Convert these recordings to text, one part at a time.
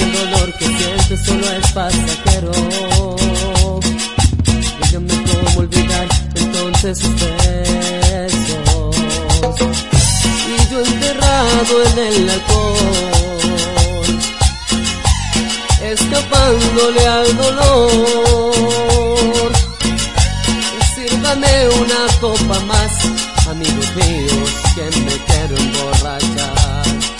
noche solo es pasajero. Dígame cómo olvidar entonces sus besos. Y yo enterrado en el alcohol, escapándole al dolor. Sírvame una copa más, amigos míos, que me quiero emborrachar.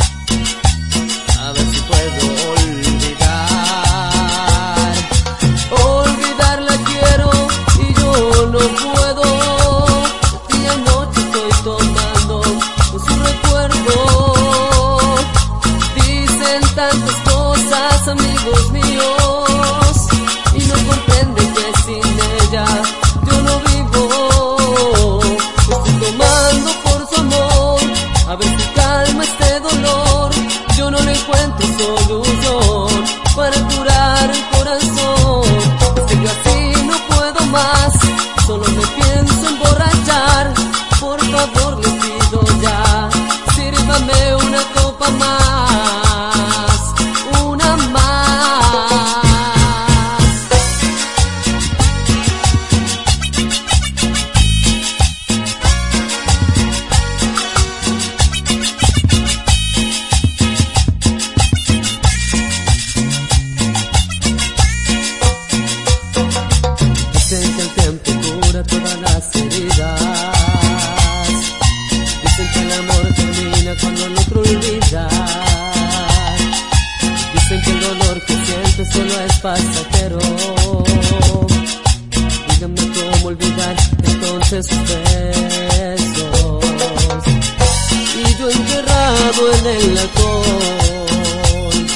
Encuentro solución para curar el corazón. Que yo así no puedo más, solo me pienso emborrachar. Por favor le pido ya, sírvame una copa más, las heridas. Dicen que el amor termina cuando el otro olvida. Dicen que el dolor que sientes solo es pasajero. Díganme cómo olvidar entonces sus besos. Y yo enterrado en el alcohol,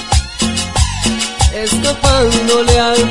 escapándole al